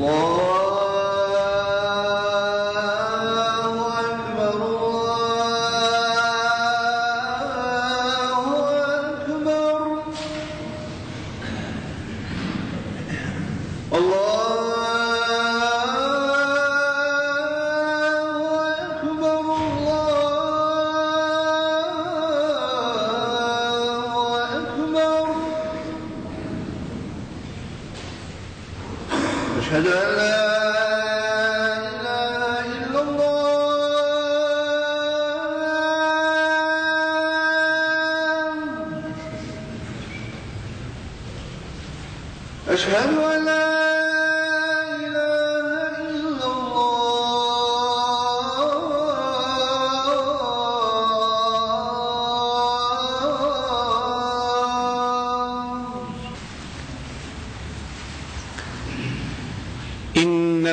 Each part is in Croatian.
law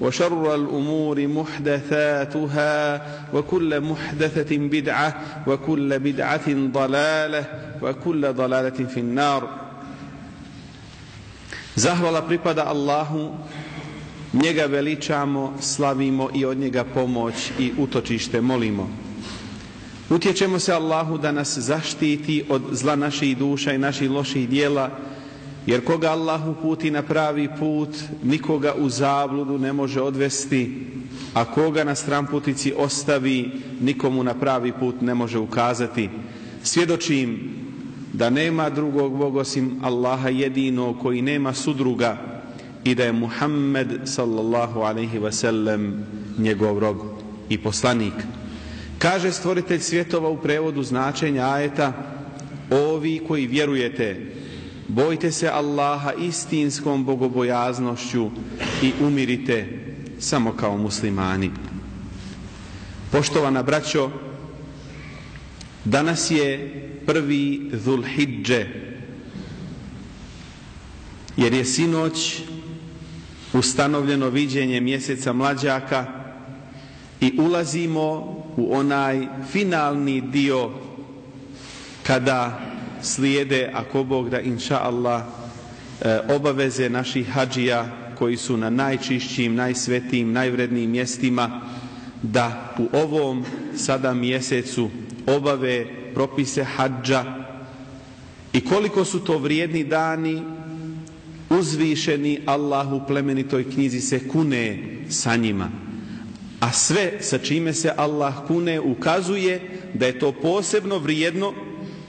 وشر الامور محدثاتها وكل محدثه بدعه وكل بدعه ضلاله وكل ضلاله في النار Zahvala pripada Allahu, njega veličamo, slavimo i od njega pomoć i utočište molimo. Utječemo se Allahu da nas zaštiti od zla naših duša i naših loših dijela, jer koga Allah uputi na pravi put, nikoga u zabludu ne može odvesti, a koga na stramputici ostavi, nikomu na pravi put ne može ukazati. Svjedočim da nema drugog Bog osim Allaha jedinog koji nema sudruga i da je Muhammed sallallahu alaihi wasallam njegov rob i poslanik. Kaže stvoritelj svjetova u prevodu značenja ajeta Ovi koji vjerujete, bojte se Allaha istinskom bogobojaznošću i umirite samo kao muslimani. Poštovana braćo, danas je prvi Zulhidže, jer je sinoć ustanovljeno viđenje mjeseca mlađaka i ulazimo u onaj finalni dio kada slijede, ako Bog da inša Allah, e, obaveze naših hađija koji su na najčišćim, najsvetijim, najvrednijim mjestima da u ovom sada mjesecu obave propise hađa i koliko su to vrijedni dani uzvišeni Allah u plemenitoj knjizi se kune sa njima. A sve sa čime se Allah kune ukazuje da je to posebno vrijedno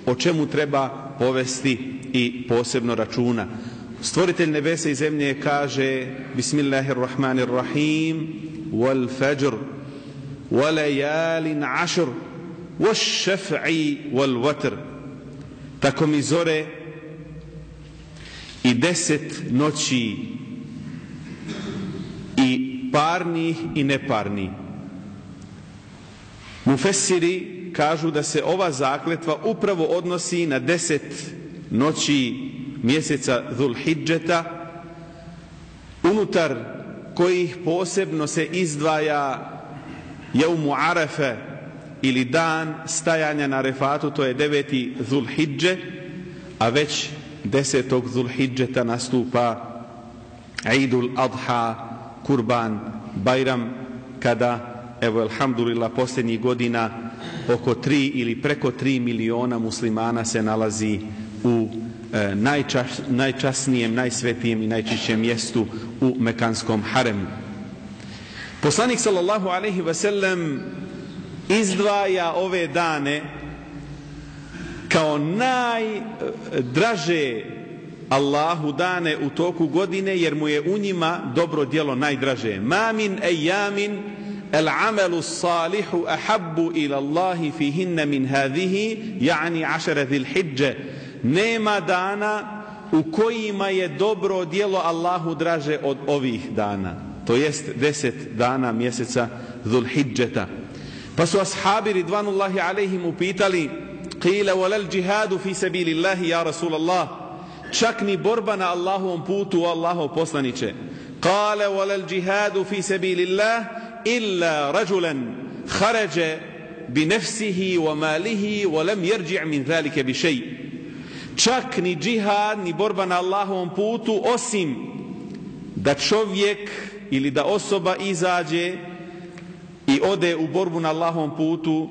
o čemu treba povesti i posebno računa. Stvoritelj nebesa i zemlje kaže Bismillahirrahmanirrahim wal fajr wa layalin ashr wash shaf'i wal watr. Tako mi zore i deset noći i parnih i neparnih. Mufessiri kažu da se ova zakletva upravo odnosi na deset noći mjeseca Dhulhidžeta unutar kojih posebno se izdvaja Jaumu Arafe ili dan stajanja na refatu, to je deveti Zulhidže, a već desetog Zulhidžeta nastupa Eidul Adha, Kurban, Bajram, kada, evo, alhamdulillah, posljednjih godina oko tri ili preko tri miliona muslimana se nalazi u e, najčas, najčasnijem, najsvetijem i najčišćem mjestu u Mekanskom haremu. Poslanik sallallahu alaihi ve sellem izdvaja ove dane kao najdraže Allahu dane u toku godine jer mu je u njima dobro djelo najdraže. Ma min ejamin amelu salihu ahabbu ila Allahi fihinne min hadihi ja'ni ašere dhil hijđe. Nema dana u kojima je dobro djelo Allahu draže od ovih dana. To jest deset dana mjeseca Dhul-Hidžeta. Pa su ashabi ridvanullahi alaihim upitali Qila walal džihadu fi sabilillahi ja Rasulallah Čak ni borba na Allahovom putu, Allahov poslaniće. Kale walal džihadu fi nefsihi wa malihi wa lam yarji' min zalika bi shay. Čak ni džihad ni borba na Allahovom putu osim da čovjek ili da osoba izađe i ode u borbu na Allahovom putu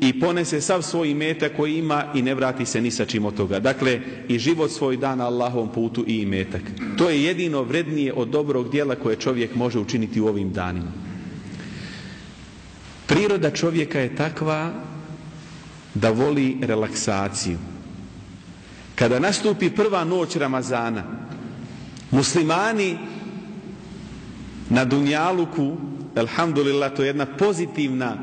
i ponese sav svoj imetak koji ima i ne vrati se ni sa čim od toga. Dakle, i život svoj dan na Allahovom putu i imetak. To je jedino vrednije od dobrog dijela koje čovjek može učiniti u ovim danima. Priroda čovjeka je takva da voli relaksaciju. Kada nastupi prva noć Ramazana, muslimani na Dunjaluku, alhamdulillah, to je jedna pozitivna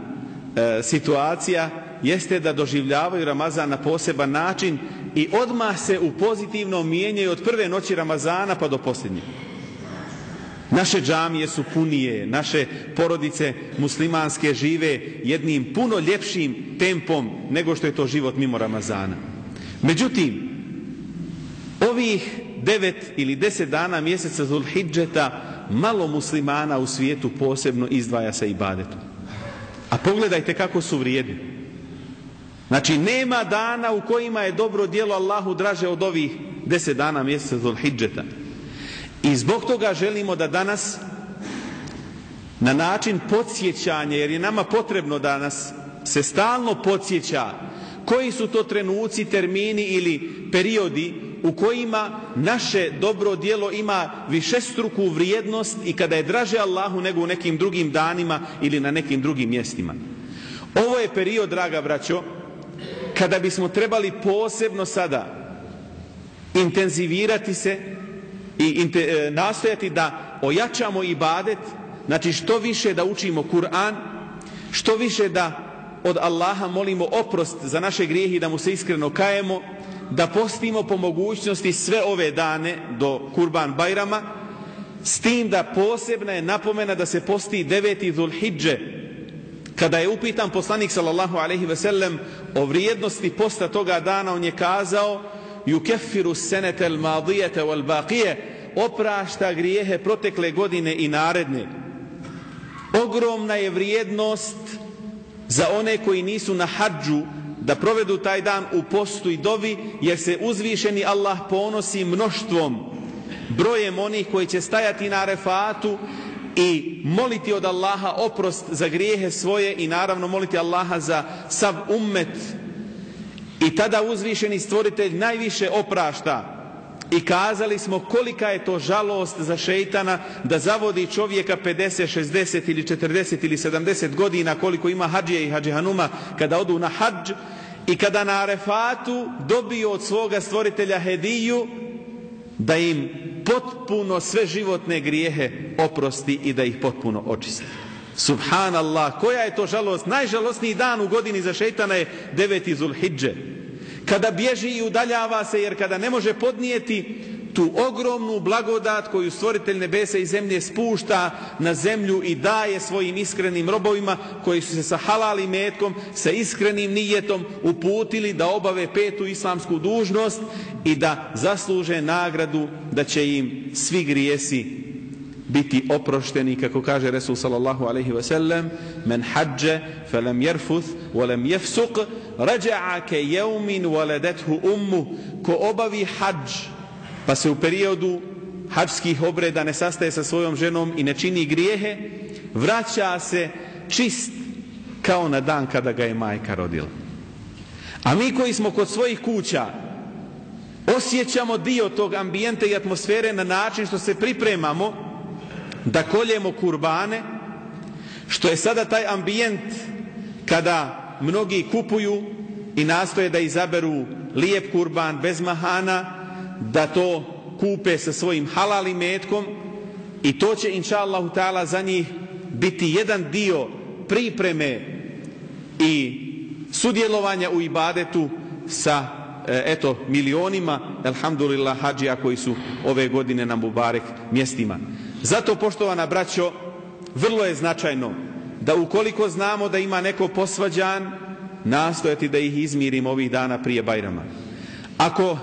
e, situacija, jeste da doživljavaju Ramazan na poseban način i odmah se u pozitivno mijenjaju od prve noći Ramazana pa do posljednje. Naše džamije su punije, naše porodice muslimanske žive jednim puno ljepšim tempom nego što je to život mimo Ramazana. Međutim, ovih devet ili deset dana mjeseca Zulhidžeta malo muslimana u svijetu posebno izdvaja sa ibadetom. A pogledajte kako su vrijedni. Znači, nema dana u kojima je dobro djelo Allahu draže od ovih deset dana mjeseca Zulhidžeta. I zbog toga želimo da danas na način podsjećanja, jer je nama potrebno da nas se stalno podsjeća koji su to trenuci, termini ili periodi u kojima naše dobro djelo ima višestruku vrijednost i kada je draže Allahu nego u nekim drugim danima ili na nekim drugim mjestima. Ovo je period, draga braćo, kada bismo trebali posebno sada intenzivirati se i e, nastojati da ojačamo ibadet, znači što više da učimo Kur'an, što više da od Allaha molimo oprost za naše grijehe i da mu se iskreno kajemo, da postimo po mogućnosti sve ove dane do Kurban Bajrama, s tim da posebna je napomena da se posti deveti Zulhidže, kada je upitan poslanik sallallahu alaihi ve sellem o vrijednosti posta toga dana, on je kazao yukeffiru senetel madijete wal baqije oprašta grijehe protekle godine i naredne. Ogromna je vrijednost za one koji nisu na hađu da provedu taj dan u postu i dovi jer se uzvišeni Allah ponosi mnoštvom brojem onih koji će stajati na refatu i moliti od Allaha oprost za grijehe svoje i naravno moliti Allaha za sav ummet i tada uzvišeni stvoritelj najviše oprašta i kazali smo kolika je to žalost za šeitana da zavodi čovjeka 50, 60 ili 40 ili 70 godina koliko ima hađije i hađihanuma kada odu na hađ i kada na arefatu dobiju od svoga stvoritelja hediju da im potpuno sve životne grijehe oprosti i da ih potpuno očisti. Subhanallah, koja je to žalost? Najžalostniji dan u godini za šeitana je 9. Zulhidže kada bježi i udaljava se jer kada ne može podnijeti tu ogromnu blagodat koju stvoritelj nebesa i zemlje spušta na zemlju i daje svojim iskrenim robovima koji su se sa halali metkom, sa iskrenim nijetom uputili da obave petu islamsku dužnost i da zasluže nagradu da će im svi grijesi biti oprošteni kako kaže Resul sallallahu alaihi wa sallam men hađe felem jerfuth volem jefsuq rađa'a ke jeumin ummu. Ko obavi hađ pa se u periodu hađskih obreda ne sastaje sa svojom ženom i ne čini grijehe vraća se čist kao na dan kada ga je majka rodila. A mi koji smo kod svojih kuća osjećamo dio tog ambijenta i atmosfere na način što se pripremamo da koljemo kurbane, što je sada taj ambijent kada mnogi kupuju i nastoje da izaberu lijep kurban bez mahana, da to kupe sa svojim halalim metkom i to će inša Allahu ta'ala za njih biti jedan dio pripreme i sudjelovanja u ibadetu sa e, eto milionima alhamdulillah hađija koji su ove godine na Mubarek mjestima. Zato, poštovana braćo, vrlo je značajno da ukoliko znamo da ima neko posvađan, nastojati da ih izmirimo ovih dana prije Bajrama. Ako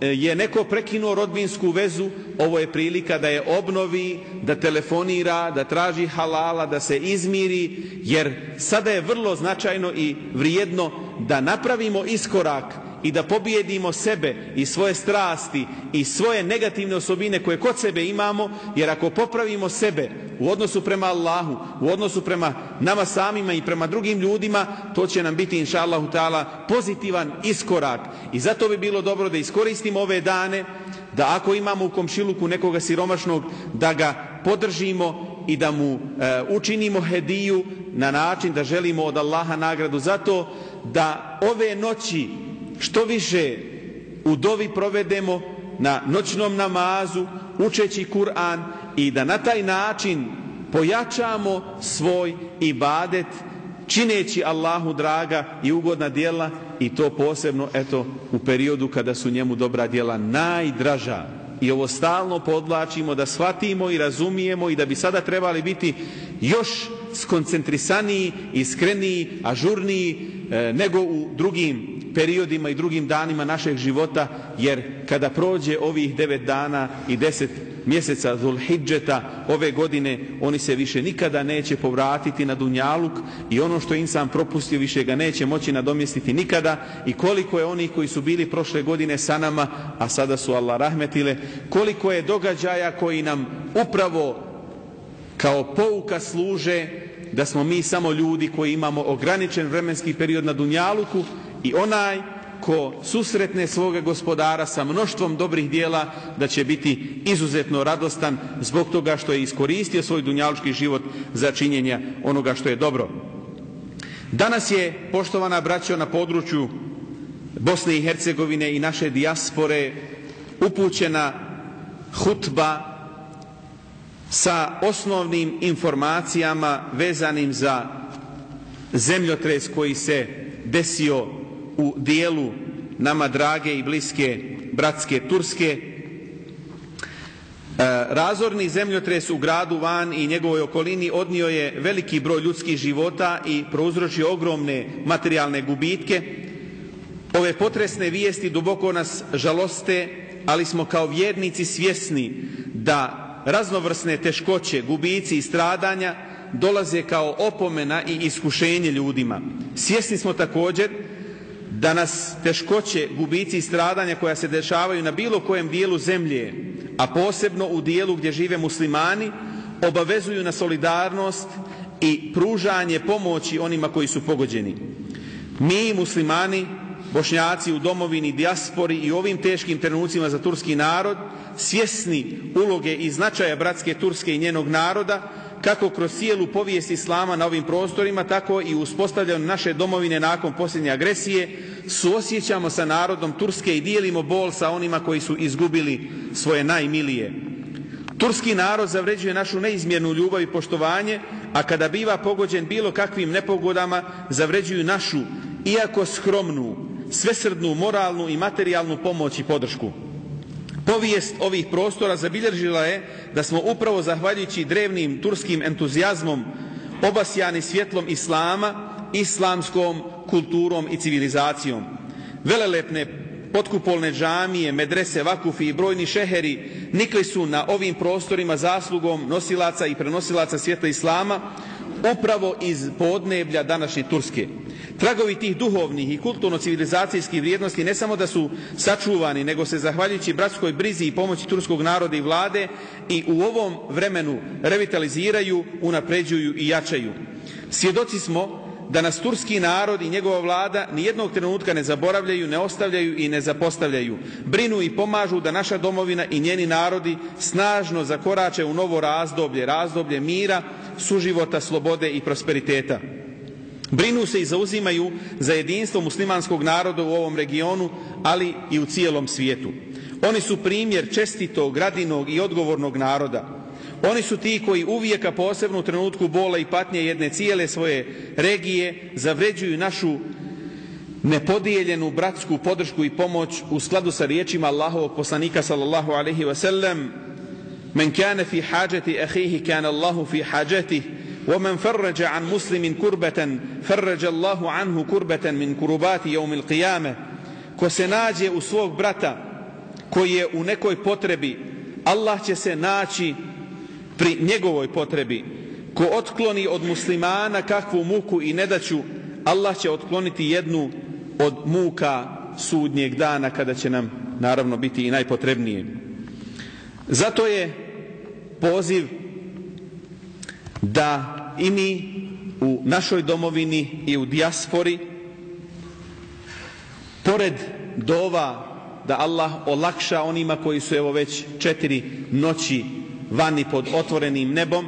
e, je neko prekinuo rodbinsku vezu, ovo je prilika da je obnovi, da telefonira, da traži halala, da se izmiri, jer sada je vrlo značajno i vrijedno da napravimo iskorak i da pobijedimo sebe i svoje strasti i svoje negativne osobine koje kod sebe imamo, jer ako popravimo sebe u odnosu prema Allahu, u odnosu prema nama samima i prema drugim ljudima, to će nam biti inša Allahu pozitivan iskorak. I zato bi bilo dobro da iskoristimo ove dane, da ako imamo u komšiluku nekoga siromašnog, da ga podržimo i da mu e, učinimo hediju na način da želimo od Allaha nagradu za to da ove noći što više u dovi provedemo na noćnom namazu, učeći Kur'an i da na taj način pojačamo svoj ibadet čineći Allahu draga i ugodna djela i to posebno eto u periodu kada su njemu dobra djela najdraža. I ovo stalno podlačimo da shvatimo i razumijemo i da bi sada trebali biti još skoncentrisaniji, iskreniji, ažurniji e, nego u drugim periodima i drugim danima našeg života, jer kada prođe ovih devet dana i deset mjeseca Zulhidžeta ove godine, oni se više nikada neće povratiti na Dunjaluk i ono što insan propustio više ga neće moći nadomjestiti nikada. I koliko je onih koji su bili prošle godine sa nama, a sada su Allah rahmetile, koliko je događaja koji nam upravo kao pouka služe da smo mi samo ljudi koji imamo ograničen vremenski period na Dunjaluku i onaj ko susretne svoga gospodara sa mnoštvom dobrih dijela da će biti izuzetno radostan zbog toga što je iskoristio svoj dunjalučki život za činjenje onoga što je dobro. Danas je, poštovana braćo, na području Bosne i Hercegovine i naše dijaspore upućena hutba sa osnovnim informacijama vezanim za zemljotres koji se desio u dijelu nama drage i bliske bratske Turske. E, razorni zemljotres u gradu Van i njegovoj okolini odnio je veliki broj ljudskih života i prouzročio ogromne materijalne gubitke. Ove potresne vijesti duboko nas žaloste, ali smo kao vjernici svjesni da raznovrsne teškoće, gubici i stradanja dolaze kao opomena i iskušenje ljudima. Svjesni smo također da nas teškoće, gubici i stradanja koja se dešavaju na bilo kojem dijelu zemlje, a posebno u dijelu gdje žive muslimani, obavezuju na solidarnost i pružanje pomoći onima koji su pogođeni. Mi muslimani, bošnjaci u domovini, dijaspori i ovim teškim trenucima za turski narod, svjesni uloge i značaja bratske Turske i njenog naroda, kako kroz cijelu povijest Islama na ovim prostorima, tako i uspostavljanju naše domovine nakon posljednje agresije, suosjećamo sa narodom Turske i dijelimo bol sa onima koji su izgubili svoje najmilije. Turski narod zavređuje našu neizmjernu ljubav i poštovanje, a kada biva pogođen bilo kakvim nepogodama, zavređuju našu, iako skromnu, svesrdnu, moralnu i materijalnu pomoć i podršku. Povijest ovih prostora zabilježila je da smo upravo zahvaljujući drevnim turskim entuzijazmom obasjani svjetlom Islama, islamskom kulturom i civilizacijom. Velelepne potkupolne džamije, medrese, vakufi i brojni šeheri nikli su na ovim prostorima zaslugom nosilaca i prenosilaca svjetla Islama upravo iz podneblja današnje Turske. Tragovi tih duhovnih i kulturno-civilizacijskih vrijednosti ne samo da su sačuvani, nego se zahvaljujući bratskoj brizi i pomoći turskog naroda i vlade i u ovom vremenu revitaliziraju, unapređuju i jačaju. Svjedoci smo da nas turski narod i njegova vlada ni jednog trenutka ne zaboravljaju, ne ostavljaju i ne zapostavljaju. Brinu i pomažu da naša domovina i njeni narodi snažno zakorače u novo razdoblje, razdoblje mira, suživota, slobode i prosperiteta. Brinu se i zauzimaju za jedinstvo muslimanskog naroda u ovom regionu, ali i u cijelom svijetu. Oni su primjer čestitog, radinog i odgovornog naroda. Oni su ti koji uvijek, a posebno u trenutku bola i patnje jedne cijele svoje regije, zavređuju našu nepodijeljenu bratsku podršku i pomoć u skladu sa riječima Allahovog poslanika sallallahu alaihi wa sallam Men kane fi hađati ahihi kane Allahu fi hađatih ومن فرج عن مسلم كربة فرج الله عنه كربة من كربات يوم القيامة ko se nađe u svog brata koji je u nekoj potrebi Allah će se naći pri njegovoj potrebi ko otkloni od muslimana kakvu muku i nedaću Allah će otkloniti jednu od muka sudnjeg dana kada će nam naravno biti i najpotrebnije zato je poziv da i mi u našoj domovini i u dijaspori pored dova da Allah olakša onima koji su evo već četiri noći vani pod otvorenim nebom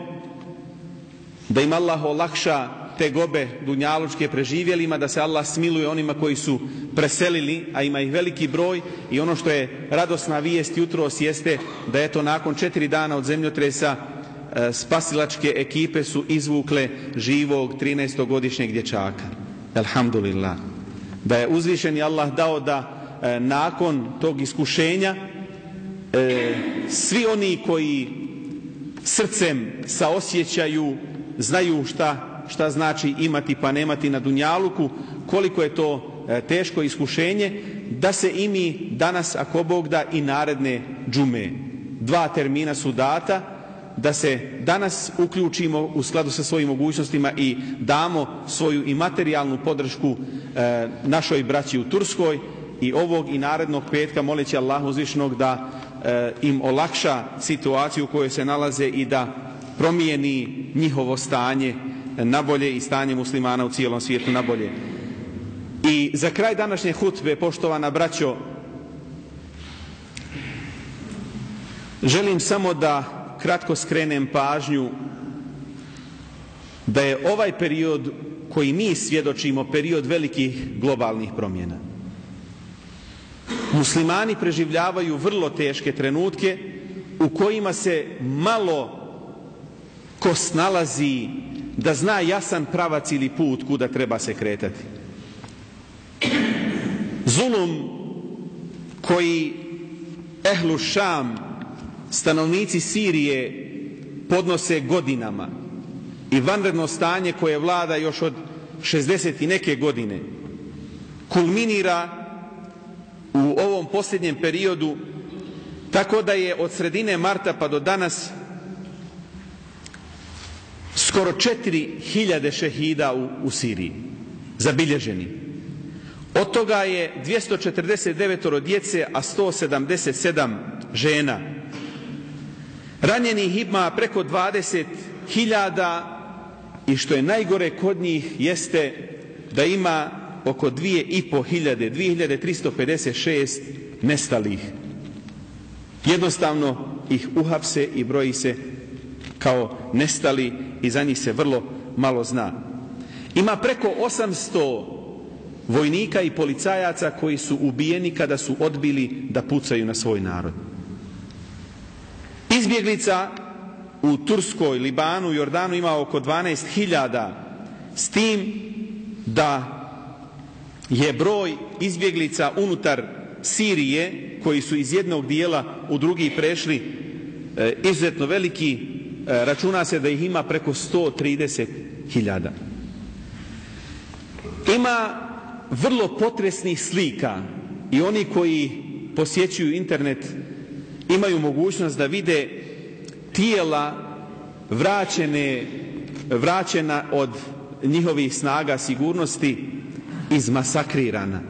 da im Allah olakša te gobe dunjalučke preživjelima, da se Allah smiluje onima koji su preselili, a ima ih veliki broj. I ono što je radosna vijest jutros jeste da eto nakon četiri dana od zemljotresa spasilačke ekipe su izvukle živog 13-godišnjeg dječaka. Alhamdulillah. Da je uzvišeni Allah dao da e, nakon tog iskušenja e, svi oni koji srcem saosjećaju, znaju šta, šta znači imati pa nemati na Dunjaluku, koliko je to teško iskušenje, da se i mi danas, ako Bog da, i naredne džume. Dva termina su data, da se danas uključimo u skladu sa svojim mogućnostima i damo svoju i materijalnu podršku e, našoj braći u Turskoj i ovog i narednog petka moleći Allah uzvišnog da e, im olakša situaciju u kojoj se nalaze i da promijeni njihovo stanje na bolje i stanje muslimana u cijelom svijetu na bolje. I za kraj današnje hutbe, poštovana braćo, želim samo da kratko skrenem pažnju da je ovaj period koji mi svjedočimo period velikih globalnih promjena. Muslimani preživljavaju vrlo teške trenutke u kojima se malo ko snalazi da zna jasan pravac ili put kuda treba se kretati. Zulum koji ehlu šam stanovnici Sirije podnose godinama i vanredno stanje koje vlada još od 60 i neke godine kulminira u ovom posljednjem periodu tako da je od sredine marta pa do danas skoro 4000 šehida u, u Siriji zabilježeni. Od toga je 249 djece, a 177 žena. Ranjenih ima preko 20.000 i što je najgore kod njih jeste da ima oko 2.500, 2356 nestalih. Jednostavno ih uhapse i broji se kao nestali i za njih se vrlo malo zna. Ima preko 800 vojnika i policajaca koji su ubijeni kada su odbili da pucaju na svoj narod. Izbjeglica u Turskoj, Libanu Jordanu ima oko 12.000 s tim da je broj izbjeglica unutar Sirije koji su iz jednog dijela u drugi prešli e, izuzetno veliki, e, računa se da ih ima preko 130 hiljada. Ima vrlo potresnih slika i oni koji posjećuju internet imaju mogućnost da vide tijela vraćene, vraćena od njihovih snaga sigurnosti izmasakrirana.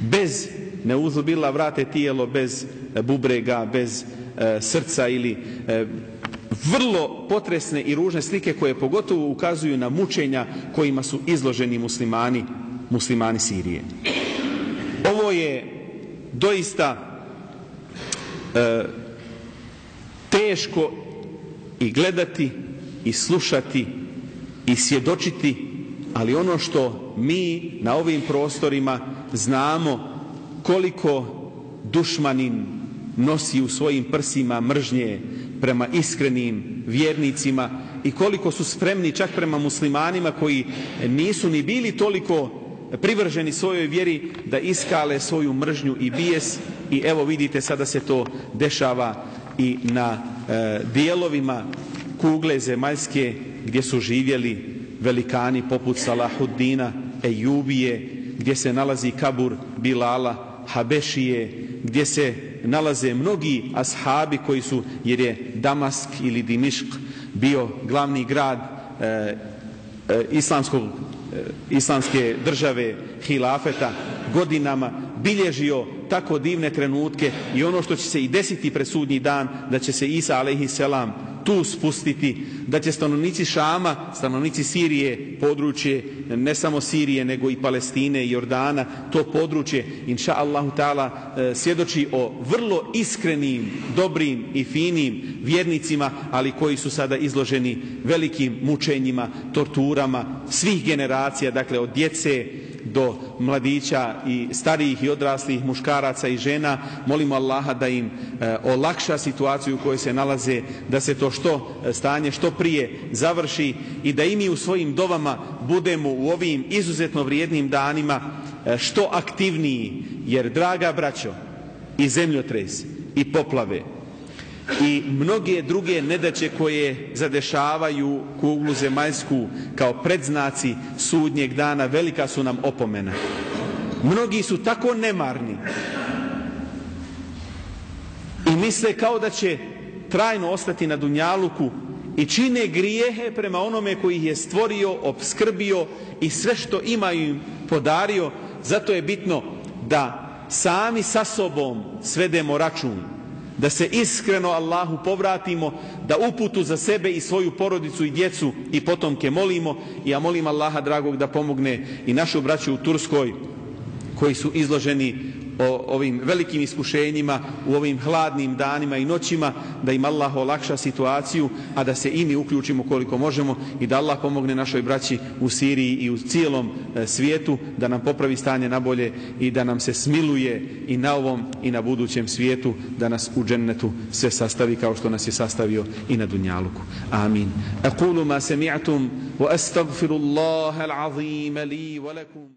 Bez neuzubila vrate tijelo bez bubrega, bez e, srca ili e, vrlo potresne i ružne slike koje pogotovo ukazuju na mučenja kojima su izloženi muslimani, muslimani Sirije. Ovo je doista teško i gledati i slušati i svjedočiti, ali ono što mi na ovim prostorima znamo koliko dušmanin nosi u svojim prsima mržnje prema iskrenim vjernicima i koliko su spremni čak prema muslimanima koji nisu ni bili toliko privrženi svojoj vjeri da iskale svoju mržnju i bijes i evo vidite sada se to dešava i na e, dijelovima kugle zemaljske gdje su živjeli velikani poput Salahuddina, Ejubije, gdje se nalazi kabur Bilala, Habešije, gdje se nalaze mnogi ashabi koji su, jer je Damask ili Dimišk bio glavni grad e, e, islamskog, islamske države hilafeta godinama bilježio tako divne trenutke i ono što će se i desiti pred sudnji dan da će se Isa alaihi selam tu spustiti, da će stanovnici Šama, stanovnici Sirije, područje ne samo Sirije nego i Palestine i Jordana, to područje inša Allahu ta'ala e, svjedoči o vrlo iskrenim, dobrim i finim vjernicima, ali koji su sada izloženi velikim mučenjima, torturama svih generacija, dakle od djece do mladića i starijih i odraslih muškaraca i žena. Molimo Allaha da im e, olakša situaciju u kojoj se nalaze, da se to što e, stanje što prije završi i da i mi u svojim dovama budemo u ovim izuzetno vrijednim danima e, što aktivniji, jer draga braćo i zemljotres i poplave i mnoge druge nedaće koje zadešavaju kuglu zemaljsku kao predznaci sudnjeg dana velika su nam opomena. Mnogi su tako nemarni i misle kao da će trajno ostati na Dunjaluku i čine grijehe prema onome koji ih je stvorio, obskrbio i sve što imaju im podario. Zato je bitno da sami sa sobom svedemo račun da se iskreno Allahu povratimo, da uputu za sebe i svoju porodicu i djecu i potomke molimo. I ja molim Allaha dragog da pomogne i našu braću u Turskoj koji su izloženi o ovim velikim iskušenjima u ovim hladnim danima i noćima da im Allah olakša situaciju a da se i mi uključimo koliko možemo i da Allah pomogne našoj braći u Siriji i u cijelom e, svijetu da nam popravi stanje na bolje i da nam se smiluje i na ovom i na budućem svijetu da nas u džennetu sve sastavi kao što nas je sastavio i na Dunjaluku. Amin. Ma sami'tum wa astaghfirullaha al-azim li wa lakum.